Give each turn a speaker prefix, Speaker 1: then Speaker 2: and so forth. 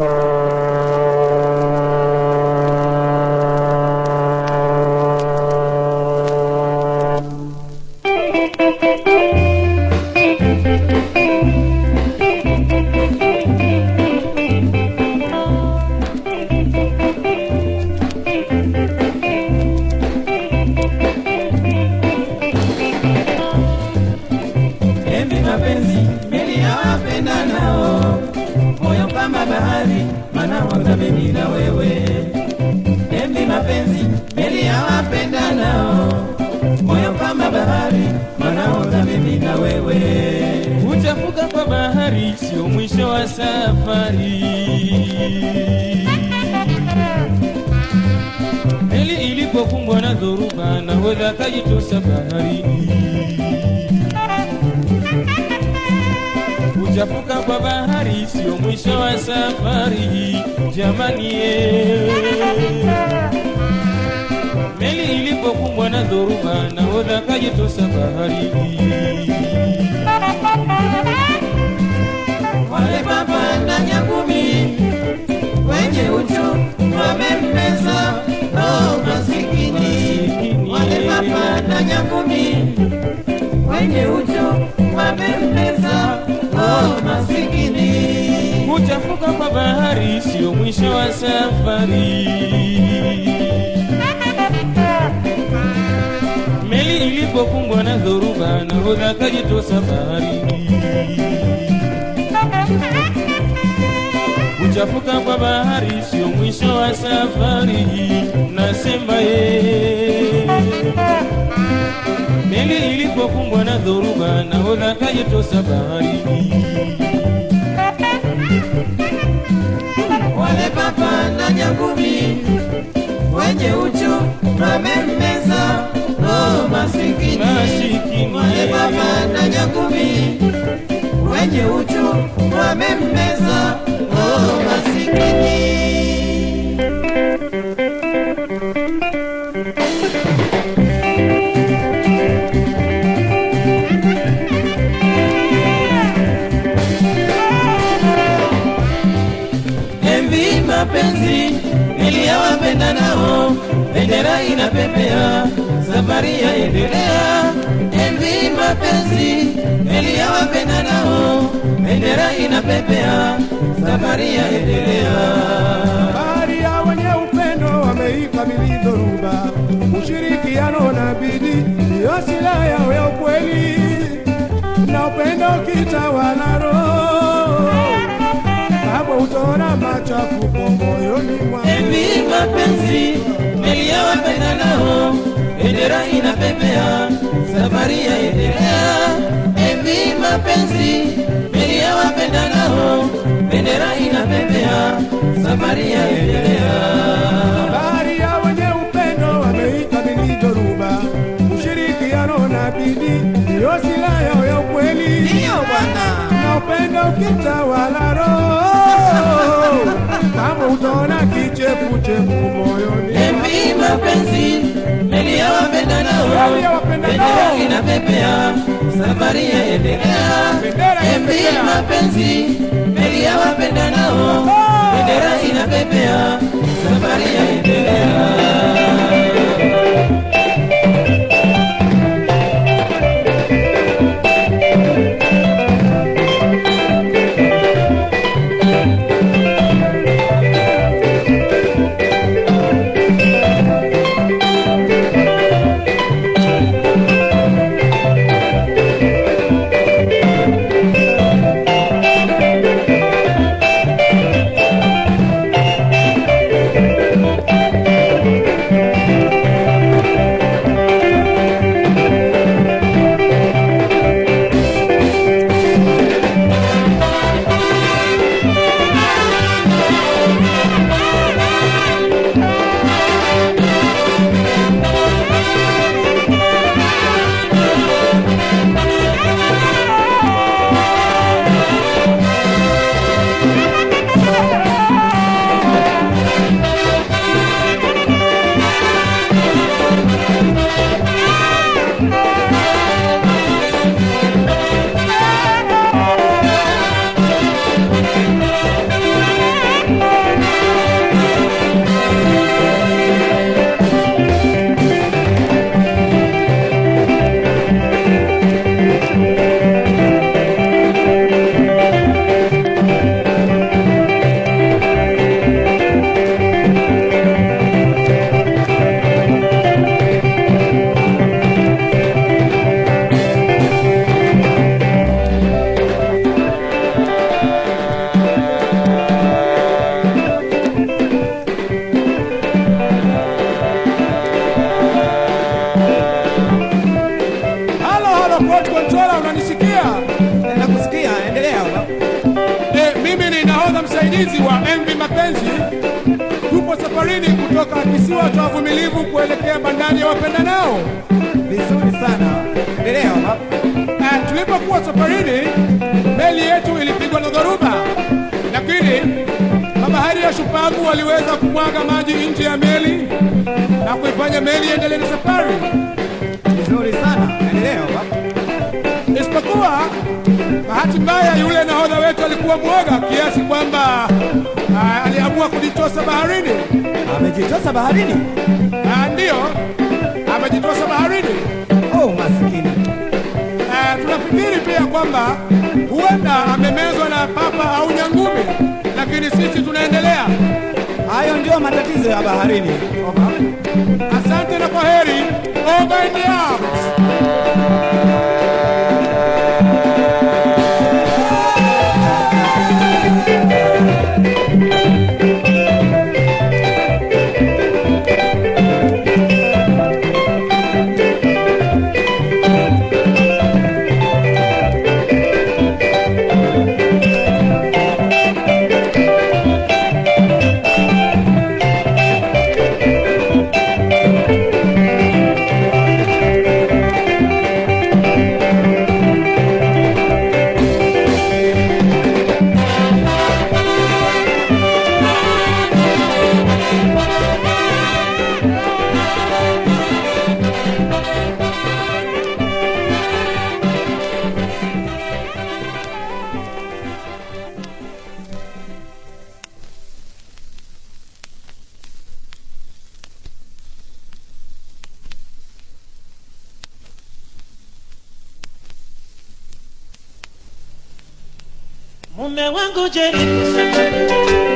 Speaker 1: Enzi bahari, wanga mimi na wewe. Embi mapenzi meli ya wapenda nao, moyo kama bahari, manahodha mimi na wewe.
Speaker 2: Kuchafuka kwa bahari sio mwisho wa safari. Meli ilipokumbwa na dhoruba, nahodha akajitosa baharini. Kuchafuka kwa bahari sio mwisho wa safari, jamani. Meli ilipokumbwa na dhoruba, nahodha bahari baharini.
Speaker 1: Wale baba na nyangumi
Speaker 2: Kuchafuka kwa bahari sio mwisho wa safari. Meli ilipokumbwa na dhoruba, nahodha akajitosa bahari. Kuchafuka kwa bahari sio mwisho wa safari, nasema ye. Meli ilipokumbwa na dhoruba, nahodha akajitosa baharini.
Speaker 1: Mapenzi niliyawapenda nao, bendera inapepea, safari yaendelea. Envi mapenzi niliyawapenda nao, bendera inapepea, safari yaendelea.
Speaker 3: Bahari ya wenye upendo wameikabili dhoruba, ushirikiano na bidii ndiyo silaha yao ya ukweli, na upendo kitawala roho, hapo utaona.
Speaker 1: Envi mapenzi niliyawapenda nao, bendera inapepea, safari yaendelea. Envi mapenzi niliyawapenda nao, bendera inapepea, safari yaendelea.
Speaker 3: Ya wenye upendo wameikabili dhoruba, ushirikiano na bidii ndiyo silaha yao ya ukweli.
Speaker 1: Ndiyo bwana.
Speaker 3: na upendo ukitawala roho,
Speaker 1: bendera inapepea, safari yaendelea.
Speaker 3: Bendera
Speaker 1: mapenzi
Speaker 3: msaidizi wa MV Mapenzi tupo safarini kutoka kisiwa cha Wavumilivu kuelekea bandari ya wapendanao.
Speaker 4: Vizuri sana, endelea baba.
Speaker 3: Uh, tulipokuwa safarini meli yetu ilipigwa na dhoruba, lakini mabahari ya shupavu waliweza kumwaga maji nje ya meli na kuifanya meli iendelee na safari,
Speaker 4: Vizuri sana, endelea baba.
Speaker 3: isipokuwa bahati mbaya yule nahodha wetu alikuwa mwoga kiasi kwamba uh, aliamua kujitosa baharini.
Speaker 4: Amejitosa baharini.
Speaker 3: Uh, ndiyo amejitosa baharini.
Speaker 4: Oh, masikini.
Speaker 3: Uh, tunafikiri pia kwamba huenda amemezwa na papa au nyangumi, lakini sisi tunaendelea.
Speaker 4: Hayo ndio matatizo ya baharini.
Speaker 3: Asante na kwa heri. Over and out.
Speaker 5: O meu ango de rico